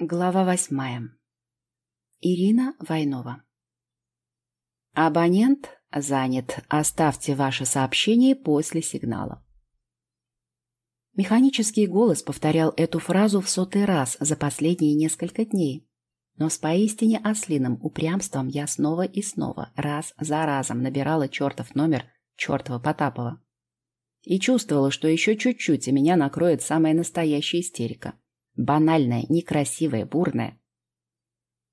Глава восьмая. Ирина Войнова. Абонент занят. Оставьте ваше сообщение после сигнала. Механический голос повторял эту фразу в сотый раз за последние несколько дней. Но с поистине ослиным упрямством я снова и снова, раз за разом набирала чертов номер чертова Потапова. И чувствовала, что еще чуть-чуть, и меня накроет самая настоящая истерика. Банальная, некрасивая, бурная.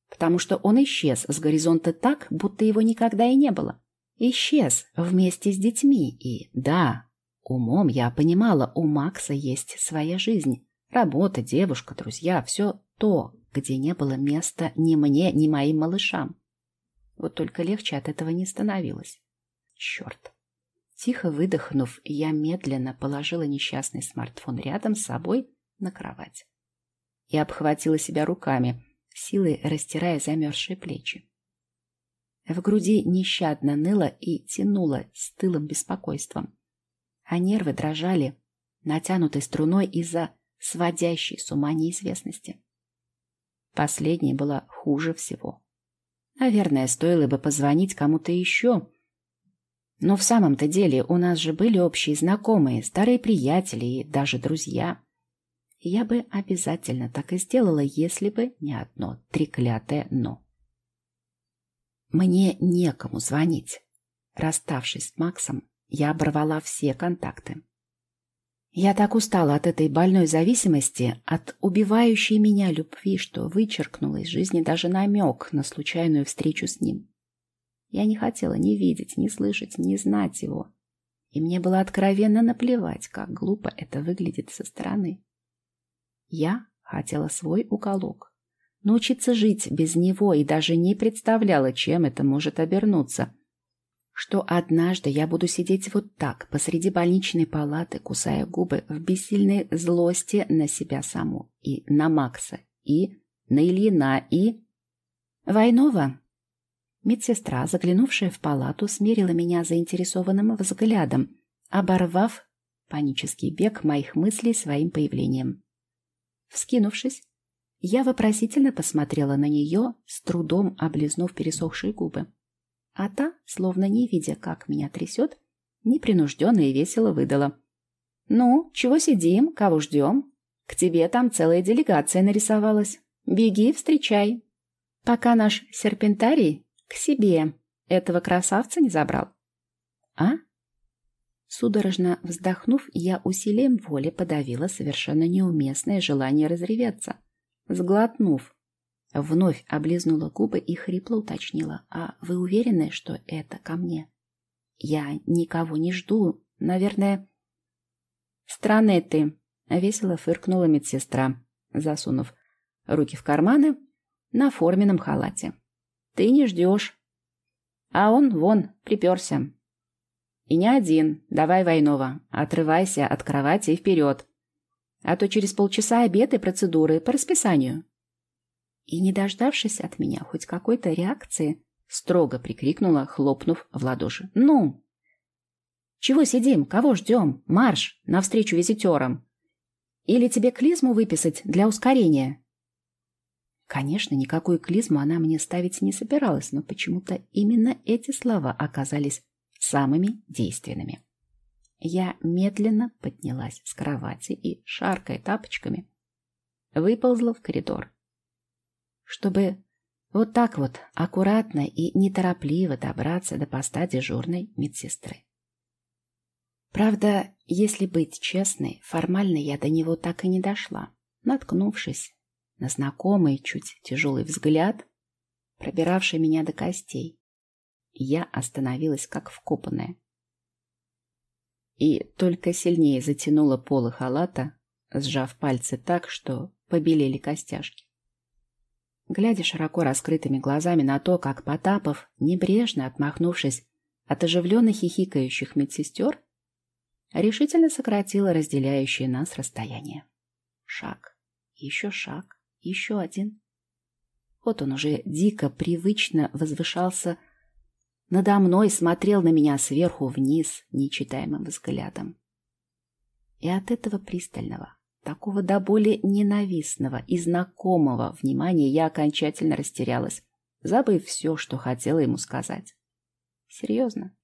Потому что он исчез с горизонта так, будто его никогда и не было. Исчез вместе с детьми. И да, умом я понимала, у Макса есть своя жизнь. Работа, девушка, друзья, все то, где не было места ни мне, ни моим малышам. Вот только легче от этого не становилось. Черт. Тихо выдохнув, я медленно положила несчастный смартфон рядом с собой на кровать и обхватила себя руками, силой растирая замерзшие плечи. В груди нещадно ныло и тянуло с тылым беспокойством, а нервы дрожали натянутой струной из-за сводящей с ума неизвестности. Последнее было хуже всего. Наверное, стоило бы позвонить кому-то еще. Но в самом-то деле у нас же были общие знакомые, старые приятели и даже друзья. Я бы обязательно так и сделала, если бы не одно треклятое «но». Мне некому звонить. Расставшись с Максом, я оборвала все контакты. Я так устала от этой больной зависимости, от убивающей меня любви, что вычеркнула из жизни даже намек на случайную встречу с ним. Я не хотела ни видеть, ни слышать, ни знать его. И мне было откровенно наплевать, как глупо это выглядит со стороны. Я хотела свой уголок. Научиться жить без него и даже не представляла, чем это может обернуться. Что однажды я буду сидеть вот так, посреди больничной палаты, кусая губы в бессильной злости на себя саму, и на Макса, и на Ильина, и... Войнова. Медсестра, заглянувшая в палату, смерила меня заинтересованным взглядом, оборвав панический бег моих мыслей своим появлением. Вскинувшись, я вопросительно посмотрела на нее, с трудом облизнув пересохшие губы. А та, словно не видя, как меня трясет, непринужденно и весело выдала. «Ну, чего сидим, кого ждем? К тебе там целая делегация нарисовалась. Беги, встречай. Пока наш серпентарий к себе этого красавца не забрал». «А?» Судорожно вздохнув, я усилием воли подавила совершенно неуместное желание разреветься. Сглотнув, вновь облизнула губы и хрипло уточнила. «А вы уверены, что это ко мне? Я никого не жду. Наверное...» «Странный ты!» — весело фыркнула медсестра, засунув руки в карманы на форменном халате. «Ты не ждешь. А он, вон, приперся. И не один. Давай, Войнова, отрывайся от кровати и вперед. А то через полчаса обед и процедуры по расписанию. И, не дождавшись от меня хоть какой-то реакции, строго прикрикнула, хлопнув в ладоши. «Ну!» «Чего сидим? Кого ждем? Марш! Навстречу визитерам! Или тебе клизму выписать для ускорения?» Конечно, никакую клизму она мне ставить не собиралась, но почему-то именно эти слова оказались самыми действенными. Я медленно поднялась с кровати и, шаркая тапочками, выползла в коридор. Чтобы вот так вот аккуратно и неторопливо добраться до поста дежурной медсестры. Правда, если быть честной, формально я до него так и не дошла, наткнувшись на знакомый, чуть тяжелый взгляд, пробиравший меня до костей. Я остановилась как вкопанная. И только сильнее затянула полы халата, сжав пальцы так, что побелели костяшки. Глядя широко раскрытыми глазами на то, как Потапов, небрежно отмахнувшись от оживленно хихикающих медсестер, решительно сократила разделяющее нас расстояние. Шаг, еще шаг, еще один. Вот он уже дико, привычно возвышался надо мной смотрел на меня сверху вниз нечитаемым взглядом. И от этого пристального, такого до боли ненавистного и знакомого внимания я окончательно растерялась, забыв все, что хотела ему сказать. Серьезно.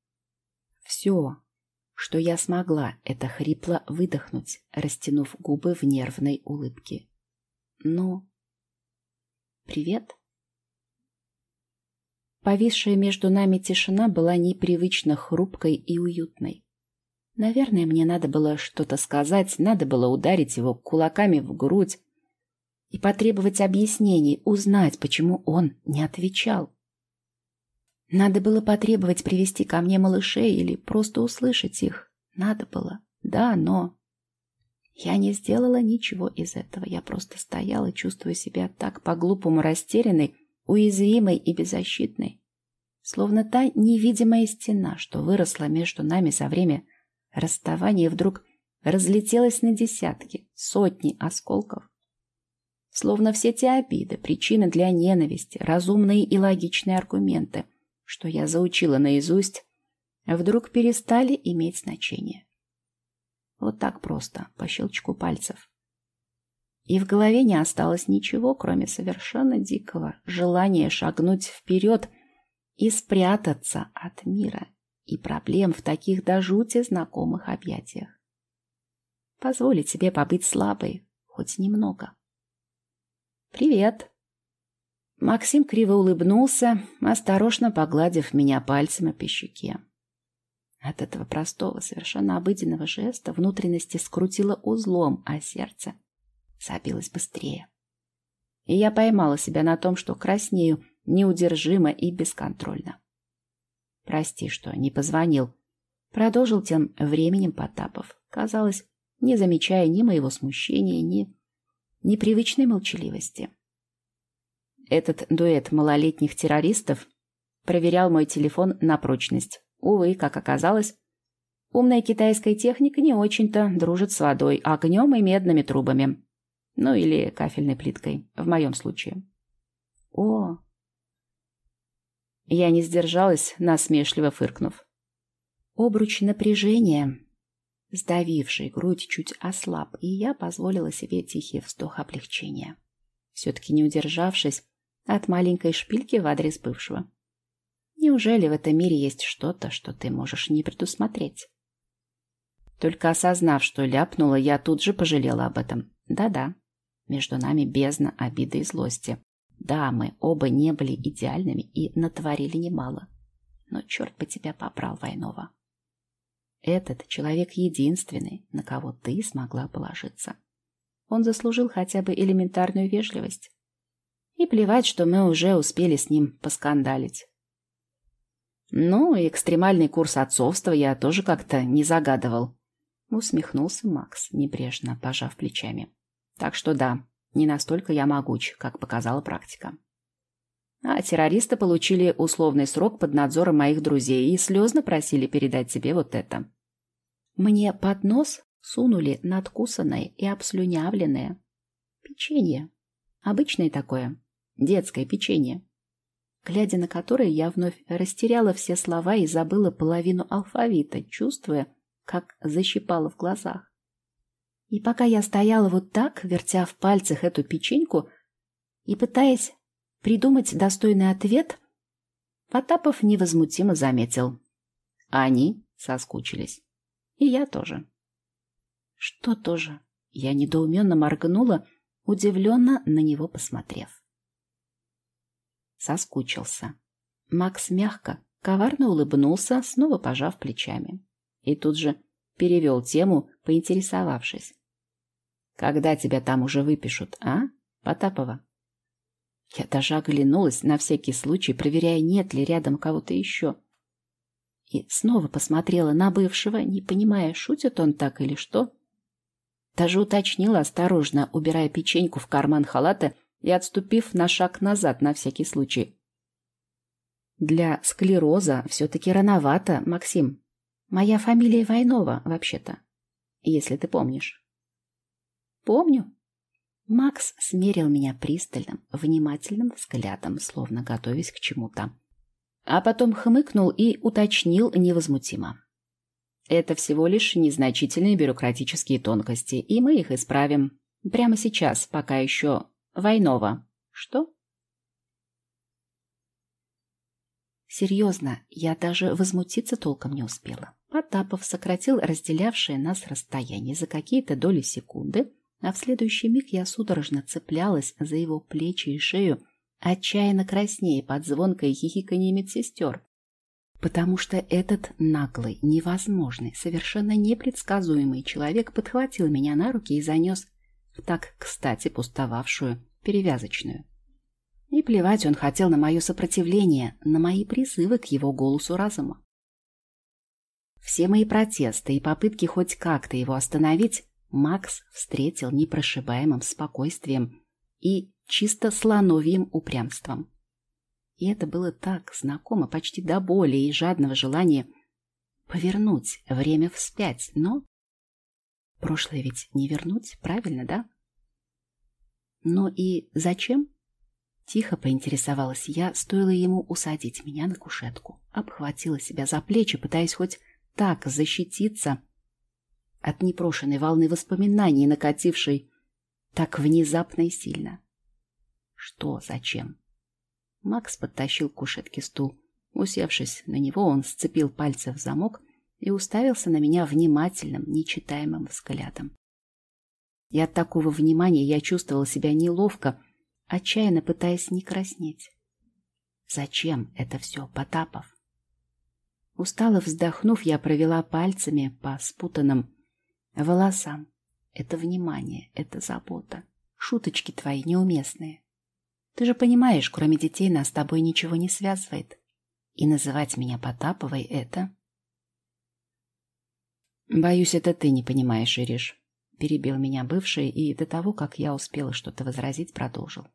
Все, что я смогла, это хрипло выдохнуть, растянув губы в нервной улыбке. Ну, привет. Повисшая между нами тишина была непривычно хрупкой и уютной. Наверное, мне надо было что-то сказать, надо было ударить его кулаками в грудь и потребовать объяснений, узнать, почему он не отвечал. Надо было потребовать привести ко мне малышей или просто услышать их. Надо было. Да, но... Я не сделала ничего из этого. Я просто стояла, чувствуя себя так по-глупому растерянной, уязвимой и беззащитной. Словно та невидимая стена, что выросла между нами за время расставания, вдруг разлетелась на десятки, сотни осколков. Словно все те обиды, причины для ненависти, разумные и логичные аргументы, что я заучила наизусть, вдруг перестали иметь значение. Вот так просто, по щелчку пальцев. И в голове не осталось ничего, кроме совершенно дикого желания шагнуть вперед и спрятаться от мира и проблем в таких до жути знакомых объятиях. Позволить себе побыть слабой хоть немного. «Привет!» Максим криво улыбнулся, осторожно погладив меня пальцем по щеке. От этого простого, совершенно обыденного жеста внутренности скрутило узлом, а сердце забилось быстрее. И я поймала себя на том, что краснею неудержимо и бесконтрольно. Прости, что не позвонил. Продолжил тем временем Потапов. Казалось, не замечая ни моего смущения, ни непривычной молчаливости. Этот дуэт малолетних террористов проверял мой телефон на прочность. Увы, как оказалось, умная китайская техника не очень-то дружит с водой, огнем и медными трубами. Ну или кафельной плиткой, в моем случае. О, я не сдержалась, насмешливо фыркнув. Обруч напряжения, сдавивший грудь, чуть ослаб, и я позволила себе тихий вздох облегчения. Все-таки не удержавшись от маленькой шпильки в адрес бывшего. Неужели в этом мире есть что-то, что ты можешь не предусмотреть? Только осознав, что ляпнула, я тут же пожалела об этом. Да-да, между нами бездна обиды и злости. Да, мы оба не были идеальными и натворили немало. Но черт бы тебя побрал, Войнова. Этот человек единственный, на кого ты смогла положиться. Он заслужил хотя бы элементарную вежливость. И плевать, что мы уже успели с ним поскандалить. Ну, экстремальный курс отцовства я тоже как-то не загадывал. Усмехнулся Макс, небрежно пожав плечами. Так что да, не настолько я могуч, как показала практика. А террористы получили условный срок под надзором моих друзей и слезно просили передать тебе вот это. Мне под нос сунули надкусанное и обслюнявленное печенье. Обычное такое, детское печенье, глядя на которое я вновь растеряла все слова и забыла половину алфавита, чувствуя, как защипала в глазах. И пока я стояла вот так, вертя в пальцах эту печеньку и пытаясь придумать достойный ответ, Потапов невозмутимо заметил. Они соскучились. И я тоже. Что тоже? Я недоуменно моргнула, удивленно на него посмотрев. Соскучился. Макс мягко, коварно улыбнулся, снова пожав плечами. И тут же перевел тему, поинтересовавшись. Когда тебя там уже выпишут, а, Потапова? Я даже оглянулась на всякий случай, проверяя, нет ли рядом кого-то еще. И снова посмотрела на бывшего, не понимая, шутит он так или что. Даже уточнила осторожно, убирая печеньку в карман халата и отступив на шаг назад на всякий случай. Для склероза все-таки рановато, Максим. Моя фамилия Войнова, вообще-то, если ты помнишь. Помню. Макс смерил меня пристальным, внимательным взглядом, словно готовясь к чему-то. А потом хмыкнул и уточнил невозмутимо. Это всего лишь незначительные бюрократические тонкости, и мы их исправим. Прямо сейчас, пока еще Войнова. Что? Серьезно, я даже возмутиться толком не успела. Потапов сократил разделявшее нас расстояние за какие-то доли секунды, а в следующий миг я судорожно цеплялась за его плечи и шею, отчаянно краснее под звонкое хихиканье медсестер. Потому что этот наглый, невозможный, совершенно непредсказуемый человек подхватил меня на руки и занес в так кстати пустовавшую перевязочную. И плевать он хотел на мое сопротивление, на мои призывы к его голосу разума. Все мои протесты и попытки хоть как-то его остановить Макс встретил непрошибаемым спокойствием и чисто слоновьим упрямством. И это было так знакомо почти до боли и жадного желания повернуть время вспять, но... Прошлое ведь не вернуть, правильно, да? Но и зачем? Тихо поинтересовалась я, стоило ему усадить меня на кушетку. Обхватила себя за плечи, пытаясь хоть так защититься от непрошенной волны воспоминаний, накатившей так внезапно и сильно. Что, зачем? Макс подтащил к кушетке стул. Усевшись на него, он сцепил пальцы в замок и уставился на меня внимательным, нечитаемым взглядом. И от такого внимания я чувствовала себя неловко, отчаянно пытаясь не краснеть. Зачем это все, Потапов? Устало вздохнув, я провела пальцами по спутанным волосам. Это внимание, это забота. Шуточки твои неуместные. Ты же понимаешь, кроме детей нас с тобой ничего не связывает. И называть меня Потаповой — это... Боюсь, это ты не понимаешь, Ириш. Перебил меня бывший и до того, как я успела что-то возразить, продолжил.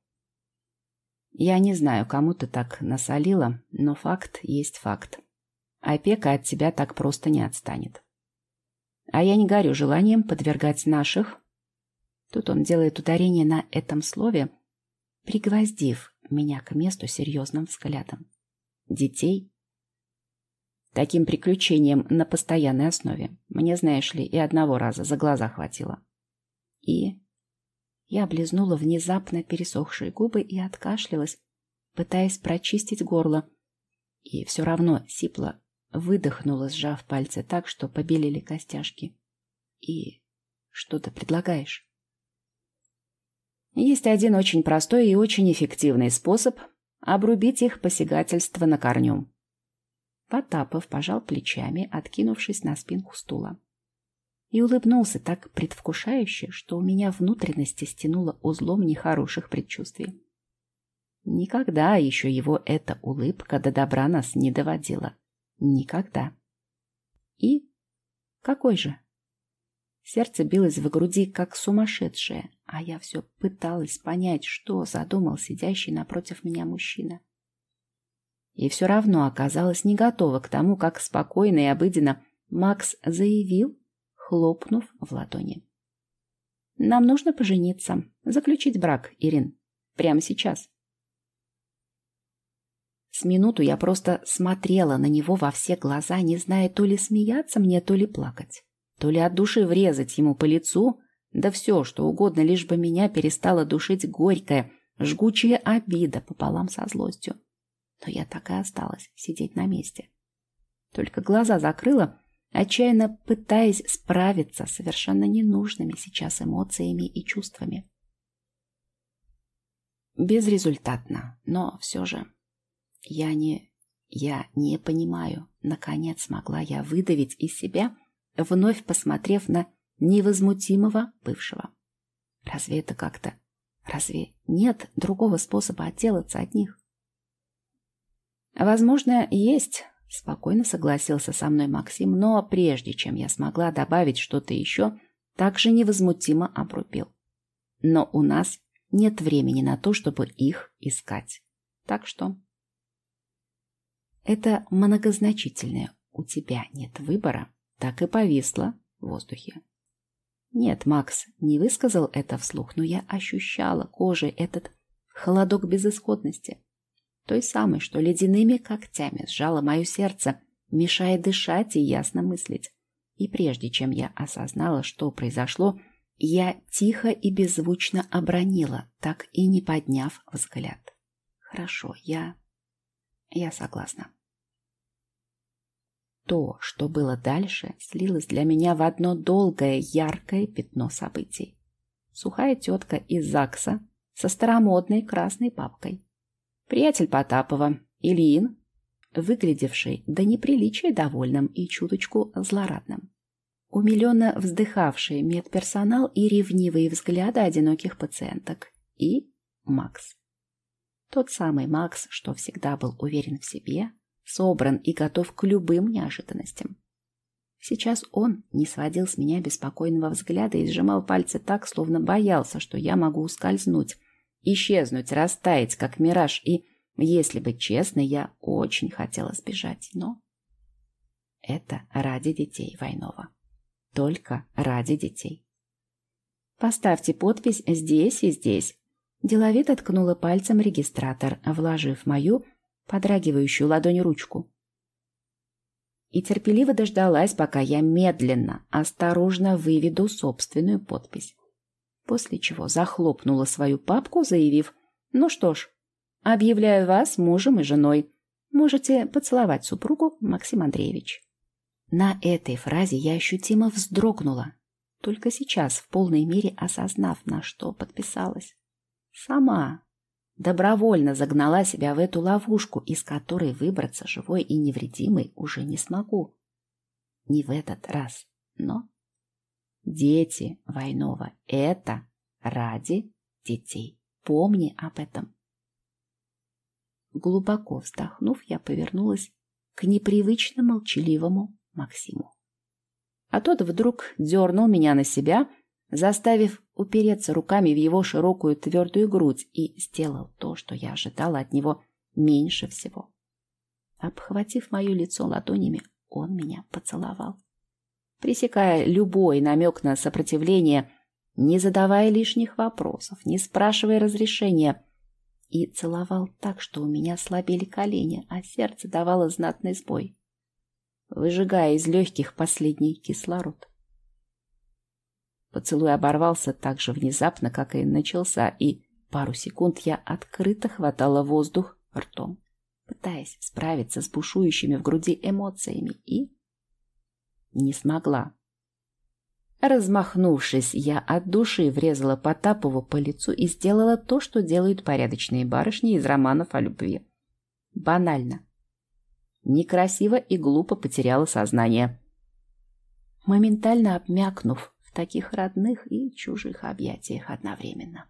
Я не знаю, кому ты так насолила, но факт есть факт. Опека от тебя так просто не отстанет. А я не горю желанием подвергать наших... Тут он делает ударение на этом слове, пригвоздив меня к месту серьезным взглядом. Детей? Таким приключением на постоянной основе. Мне, знаешь ли, и одного раза за глаза хватило. И я облизнула внезапно пересохшие губы и откашлялась, пытаясь прочистить горло. И все равно сипло выдохнула, сжав пальцы так, что побелели костяшки. И что ты предлагаешь? Есть один очень простой и очень эффективный способ обрубить их посягательство на корню. Потапов пожал плечами, откинувшись на спинку стула и улыбнулся так предвкушающе, что у меня внутренности стянуло узлом нехороших предчувствий. Никогда еще его эта улыбка до добра нас не доводила. Никогда. И какой же? Сердце билось в груди, как сумасшедшее, а я все пыталась понять, что задумал сидящий напротив меня мужчина. И все равно оказалась не готова к тому, как спокойно и обыденно Макс заявил, хлопнув в ладони. «Нам нужно пожениться, заключить брак, Ирин. Прямо сейчас». С минуту я просто смотрела на него во все глаза, не зная то ли смеяться мне, то ли плакать, то ли от души врезать ему по лицу, да все, что угодно, лишь бы меня перестала душить горькая, жгучая обида пополам со злостью. Но я так и осталась сидеть на месте. Только глаза закрыла отчаянно пытаясь справиться с совершенно ненужными сейчас эмоциями и чувствами. Безрезультатно, но все же я не... я не понимаю. Наконец смогла я выдавить из себя, вновь посмотрев на невозмутимого бывшего. Разве это как-то... Разве нет другого способа отделаться от них? Возможно, есть, Спокойно согласился со мной Максим, но прежде чем я смогла добавить что-то еще, также невозмутимо обрубил. Но у нас нет времени на то, чтобы их искать. Так что... Это многозначительное «у тебя нет выбора» так и повисло в воздухе. Нет, Макс не высказал это вслух, но я ощущала кожей этот холодок безысходности той самой, что ледяными когтями сжала мое сердце, мешая дышать и ясно мыслить. И прежде чем я осознала, что произошло, Я тихо и беззвучно обронила, так и не подняв взгляд. Хорошо, я... я согласна. То, что было дальше, слилось для меня в одно долгое, яркое пятно событий. Сухая тетка из ЗАГСа со старомодной красной папкой. Приятель Потапова, Ильин, выглядевший до неприличия довольным и чуточку злорадным. Умиленно вздыхавший медперсонал и ревнивые взгляды одиноких пациенток. И Макс. Тот самый Макс, что всегда был уверен в себе, собран и готов к любым неожиданностям. Сейчас он не сводил с меня беспокойного взгляда и сжимал пальцы так, словно боялся, что я могу ускользнуть, исчезнуть, растаять, как мираж, и, если быть честной, я очень хотела сбежать, но... Это ради детей Войнова. Только ради детей. Поставьте подпись здесь и здесь. Деловито ткнула пальцем регистратор, вложив мою подрагивающую ладонь ручку. И терпеливо дождалась, пока я медленно, осторожно выведу собственную подпись. После чего захлопнула свою папку, заявив, «Ну что ж, объявляю вас мужем и женой. Можете поцеловать супругу, Максим Андреевич». На этой фразе я ощутимо вздрогнула, только сейчас в полной мере осознав, на что подписалась. Сама добровольно загнала себя в эту ловушку, из которой выбраться живой и невредимой уже не смогу. Не в этот раз, но... Дети, Войнова, это ради детей. Помни об этом. Глубоко вздохнув, я повернулась к непривычно молчаливому Максиму. А тот вдруг дернул меня на себя, заставив упереться руками в его широкую твердую грудь и сделал то, что я ожидала от него меньше всего. Обхватив мое лицо ладонями, он меня поцеловал. Пресекая любой намек на сопротивление, не задавая лишних вопросов, не спрашивая разрешения, и целовал так, что у меня слабели колени, а сердце давало знатный сбой, выжигая из легких последний кислород. Поцелуй оборвался так же внезапно, как и начался, и пару секунд я открыто хватала воздух ртом, пытаясь справиться с бушующими в груди эмоциями, и не смогла. Размахнувшись, я от души врезала Потапову по лицу и сделала то, что делают порядочные барышни из романов о любви. Банально. Некрасиво и глупо потеряла сознание. Моментально обмякнув, таких родных и чужих объятиях одновременно.